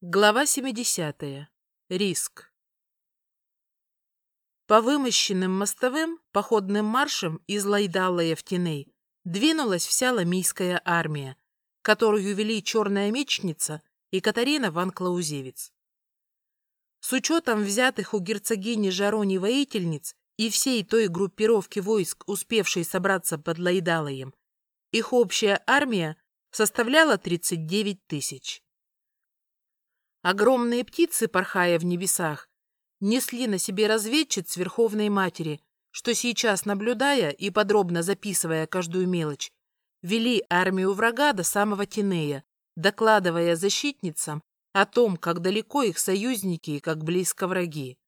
Глава 70. Риск. По вымощенным мостовым походным маршем из Лайдаллая в Тиней двинулась вся ламийская армия, которую вели Черная Мечница и Катарина ван Клаузевиц. С учетом взятых у герцогини Жарони воительниц и всей той группировки войск, успевшей собраться под Лайдалаем, их общая армия составляла 39 тысяч. Огромные птицы, порхая в небесах, несли на себе разведчиц Верховной Матери, что сейчас, наблюдая и подробно записывая каждую мелочь, вели армию врага до самого Тинея, докладывая защитницам о том, как далеко их союзники и как близко враги.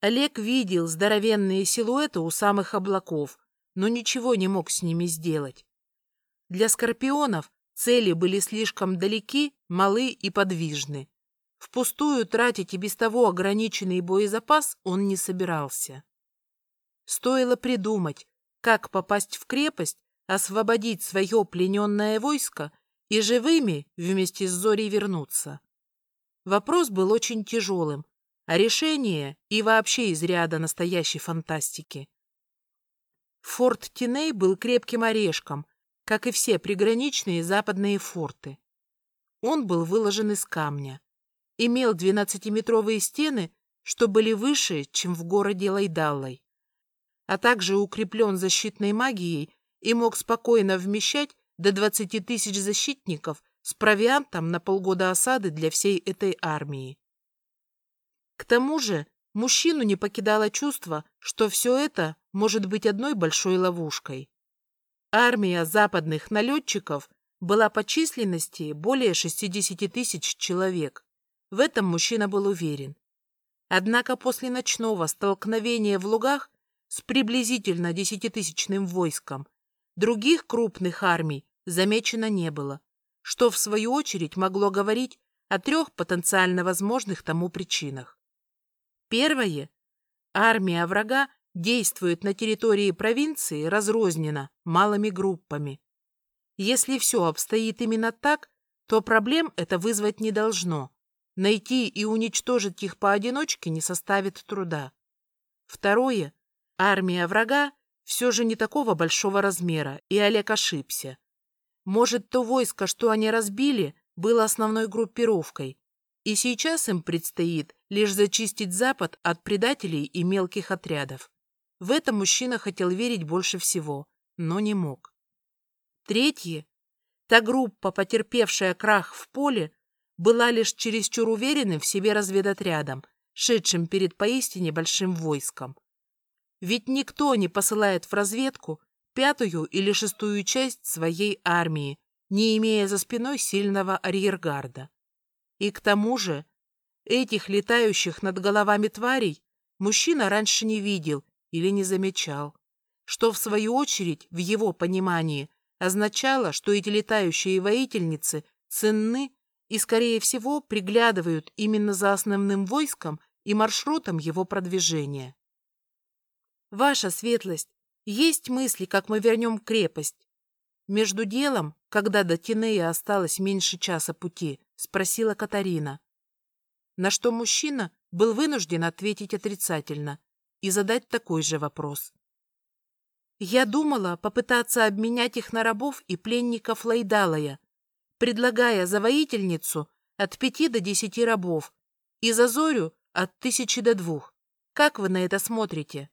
Олег видел здоровенные силуэты у самых облаков, но ничего не мог с ними сделать. Для скорпионов Цели были слишком далеки, малы и подвижны. Впустую тратить и без того ограниченный боезапас он не собирался. Стоило придумать, как попасть в крепость, освободить свое плененное войско и живыми вместе с Зорей вернуться. Вопрос был очень тяжелым, а решение и вообще из ряда настоящей фантастики. Форт Тиней был крепким орешком, как и все приграничные западные форты. Он был выложен из камня, имел двенадцатиметровые стены, что были выше, чем в городе Лайдаллой, а также укреплен защитной магией и мог спокойно вмещать до 20 тысяч защитников с провиантом на полгода осады для всей этой армии. К тому же мужчину не покидало чувство, что все это может быть одной большой ловушкой. Армия западных налетчиков была по численности более 60 тысяч человек. В этом мужчина был уверен. Однако после ночного столкновения в лугах с приблизительно десятитысячным войском других крупных армий замечено не было, что в свою очередь могло говорить о трех потенциально возможных тому причинах. Первое. Армия врага действует на территории провинции разрозненно, малыми группами. Если все обстоит именно так, то проблем это вызвать не должно. Найти и уничтожить их поодиночке не составит труда. Второе. Армия врага все же не такого большого размера, и Олег ошибся. Может, то войско, что они разбили, было основной группировкой, и сейчас им предстоит лишь зачистить Запад от предателей и мелких отрядов. В это мужчина хотел верить больше всего, но не мог. Третье. Та группа, потерпевшая крах в поле, была лишь чересчур уверенным в себе разведотрядом, шедшим перед поистине большим войском. Ведь никто не посылает в разведку пятую или шестую часть своей армии, не имея за спиной сильного арьергарда. И к тому же этих летающих над головами тварей мужчина раньше не видел или не замечал, что, в свою очередь, в его понимании, означало, что эти летающие воительницы ценны и, скорее всего, приглядывают именно за основным войском и маршрутом его продвижения. «Ваша светлость, есть мысли, как мы вернем крепость?» Между делом, когда до Тинея осталось меньше часа пути, спросила Катарина. На что мужчина был вынужден ответить отрицательно, и задать такой же вопрос. Я думала попытаться обменять их на рабов и пленников Лайдалая, предлагая за воительницу от пяти до десяти рабов и за Зорю от тысячи до двух. Как вы на это смотрите?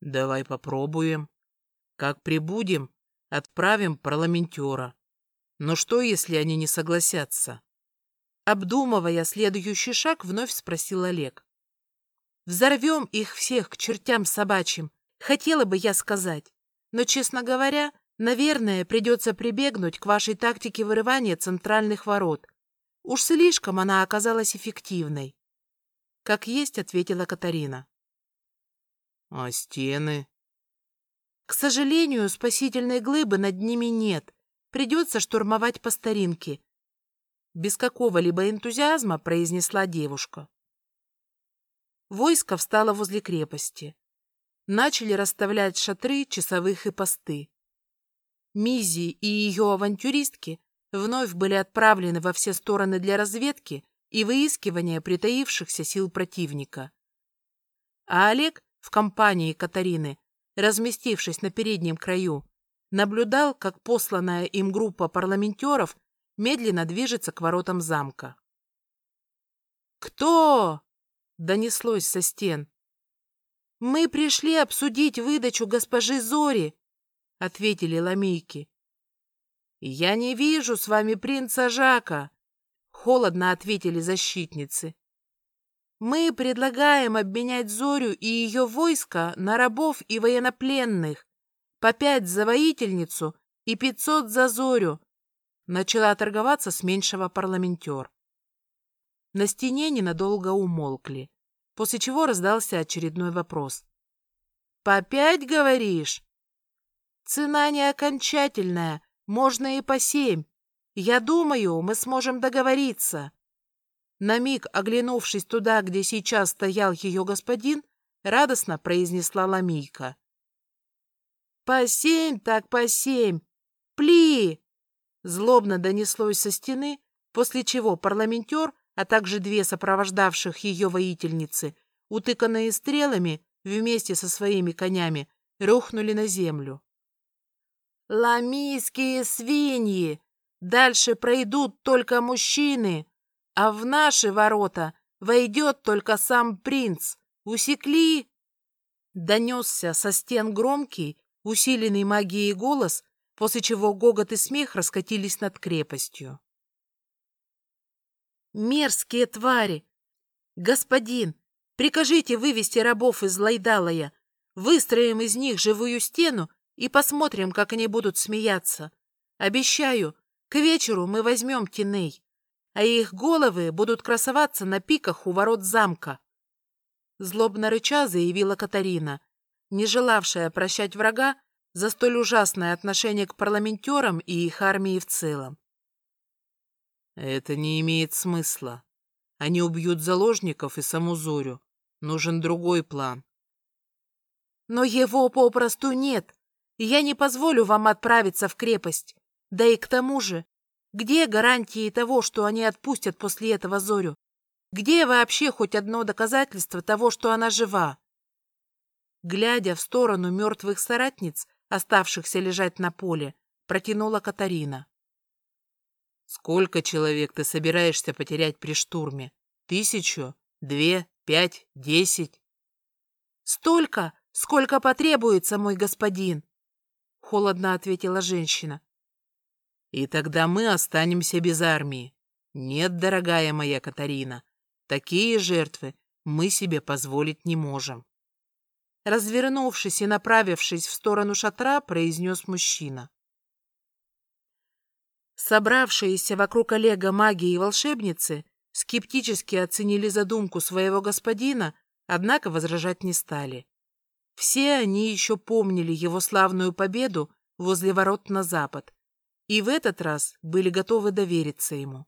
Давай попробуем. Как прибудем, отправим парламентера. Но что, если они не согласятся? Обдумывая следующий шаг, вновь спросил Олег. Взорвем их всех к чертям собачьим, хотела бы я сказать. Но, честно говоря, наверное, придется прибегнуть к вашей тактике вырывания центральных ворот. Уж слишком она оказалась эффективной. Как есть, ответила Катарина. А стены? К сожалению, спасительной глыбы над ними нет. Придется штурмовать по старинке. Без какого-либо энтузиазма произнесла девушка. Войско встало возле крепости. Начали расставлять шатры, часовых и посты. Мизи и ее авантюристки вновь были отправлены во все стороны для разведки и выискивания притаившихся сил противника. А Олег в компании Катарины, разместившись на переднем краю, наблюдал, как посланная им группа парламентеров медленно движется к воротам замка. «Кто?» — донеслось со стен. «Мы пришли обсудить выдачу госпожи Зори», — ответили ламейки. «Я не вижу с вами принца Жака», — холодно ответили защитницы. «Мы предлагаем обменять Зорю и ее войско на рабов и военнопленных, по пять за воительницу и пятьсот за Зорю», — начала торговаться с меньшего парламентер. На стене ненадолго умолкли, после чего раздался очередной вопрос. «По пять, говоришь?» «Цена не окончательная, можно и по семь. Я думаю, мы сможем договориться». На миг, оглянувшись туда, где сейчас стоял ее господин, радостно произнесла Ламийка. «По семь, так по семь! Пли!» Злобно донеслось со стены, после чего парламентер а также две сопровождавших ее воительницы, утыканные стрелами вместе со своими конями, рухнули на землю. «Ламийские свиньи! Дальше пройдут только мужчины, а в наши ворота войдет только сам принц. Усекли?» Донесся со стен громкий, усиленный магией голос, после чего гогот и смех раскатились над крепостью. Мерзкие твари! Господин, прикажите вывести рабов из Лайдалая. Выстроим из них живую стену и посмотрим, как они будут смеяться. Обещаю, к вечеру мы возьмем Тиней, а их головы будут красоваться на пиках у ворот замка. Злобно рыча заявила Катарина, не желавшая прощать врага за столь ужасное отношение к парламентерам и их армии в целом. Это не имеет смысла. Они убьют заложников и саму Зорю. Нужен другой план. Но его попросту нет. Я не позволю вам отправиться в крепость. Да и к тому же, где гарантии того, что они отпустят после этого Зорю? Где вообще хоть одно доказательство того, что она жива? Глядя в сторону мертвых соратниц, оставшихся лежать на поле, протянула Катарина. Сколько человек ты собираешься потерять при штурме? Тысячу? Две? Пять? Десять? Столько, сколько потребуется, мой господин, — холодно ответила женщина. И тогда мы останемся без армии. Нет, дорогая моя Катарина, такие жертвы мы себе позволить не можем. Развернувшись и направившись в сторону шатра, произнес мужчина. Собравшиеся вокруг Олега маги и волшебницы скептически оценили задумку своего господина, однако возражать не стали. Все они еще помнили его славную победу возле ворот на запад, и в этот раз были готовы довериться ему.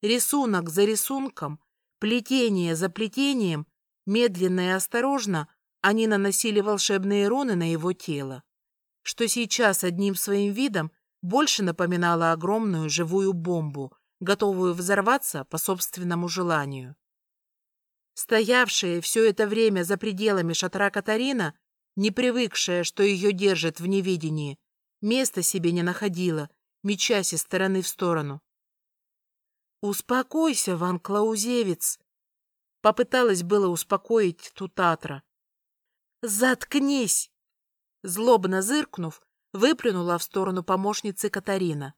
Рисунок за рисунком, плетение за плетением, медленно и осторожно они наносили волшебные руны на его тело, что сейчас одним своим видом больше напоминала огромную живую бомбу, готовую взорваться по собственному желанию. Стоявшая все это время за пределами шатра Катарина, не привыкшая, что ее держат в невидении, места себе не находила, мечась из стороны в сторону. «Успокойся, Ван Клаузевец!» Попыталась было успокоить Тутатра. «Заткнись!» Злобно зыркнув, выплюнула в сторону помощницы Катарина.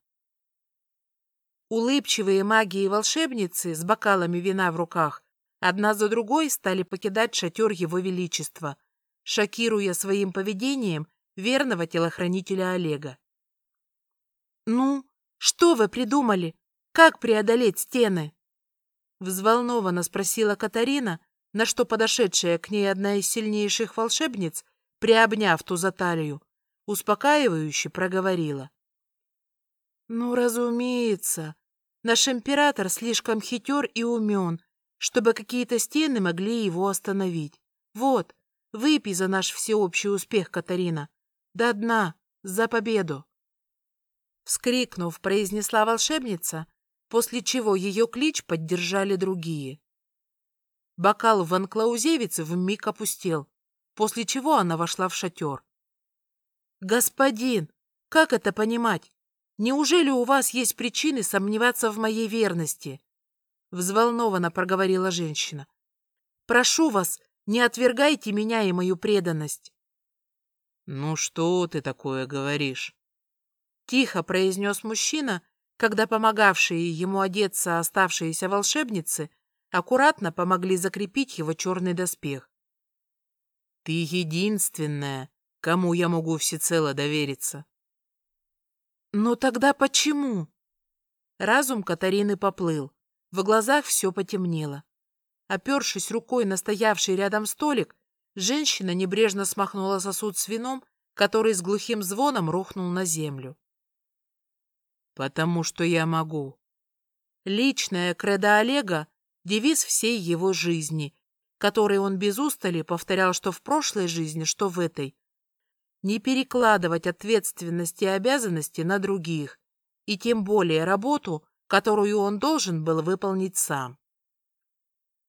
Улыбчивые маги и волшебницы с бокалами вина в руках одна за другой стали покидать шатер его величества, шокируя своим поведением верного телохранителя Олега. «Ну, что вы придумали? Как преодолеть стены?» Взволнованно спросила Катарина, на что подошедшая к ней одна из сильнейших волшебниц, приобняв ту за талию, успокаивающе проговорила. «Ну, разумеется, наш император слишком хитер и умен, чтобы какие-то стены могли его остановить. Вот, выпей за наш всеобщий успех, Катарина. До дна, за победу!» Вскрикнув, произнесла волшебница, после чего ее клич поддержали другие. Бокал в анклаузевице вмиг опустел, после чего она вошла в шатер. «Господин, как это понимать? Неужели у вас есть причины сомневаться в моей верности?» Взволнованно проговорила женщина. «Прошу вас, не отвергайте меня и мою преданность». «Ну что ты такое говоришь?» Тихо произнес мужчина, когда помогавшие ему одеться оставшиеся волшебницы аккуратно помогли закрепить его черный доспех. «Ты единственная, кому я могу всецело довериться». «Но тогда почему?» Разум Катарины поплыл, в глазах все потемнело. Опершись рукой на стоявший рядом столик, женщина небрежно смахнула сосуд с вином, который с глухим звоном рухнул на землю. «Потому что я могу». Личная кредо Олега — девиз всей его жизни, который он без устали повторял что в прошлой жизни, что в этой. Не перекладывать ответственности и обязанности на других, и тем более работу, которую он должен был выполнить сам.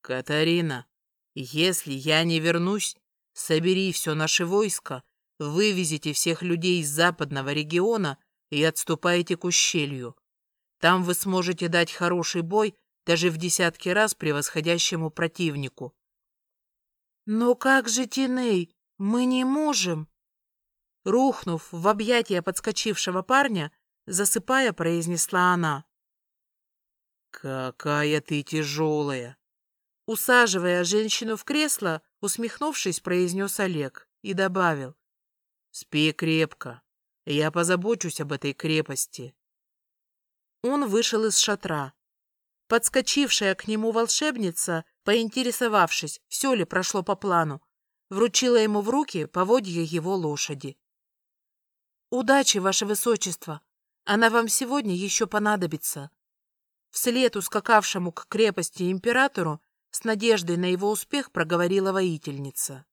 «Катарина, если я не вернусь, собери все наше войско, вывезите всех людей из западного региона и отступайте к ущелью. Там вы сможете дать хороший бой даже в десятки раз превосходящему противнику. «Но как же, Тиней, мы не можем!» Рухнув в объятия подскочившего парня, засыпая, произнесла она. «Какая ты тяжелая!» Усаживая женщину в кресло, усмехнувшись, произнес Олег и добавил. «Спи крепко. Я позабочусь об этой крепости. Он вышел из шатра. Подскочившая к нему волшебница, поинтересовавшись, все ли прошло по плану, вручила ему в руки поводья его лошади. «Удачи, ваше высочество! Она вам сегодня еще понадобится!» Вслед ускакавшему к крепости императору с надеждой на его успех проговорила воительница.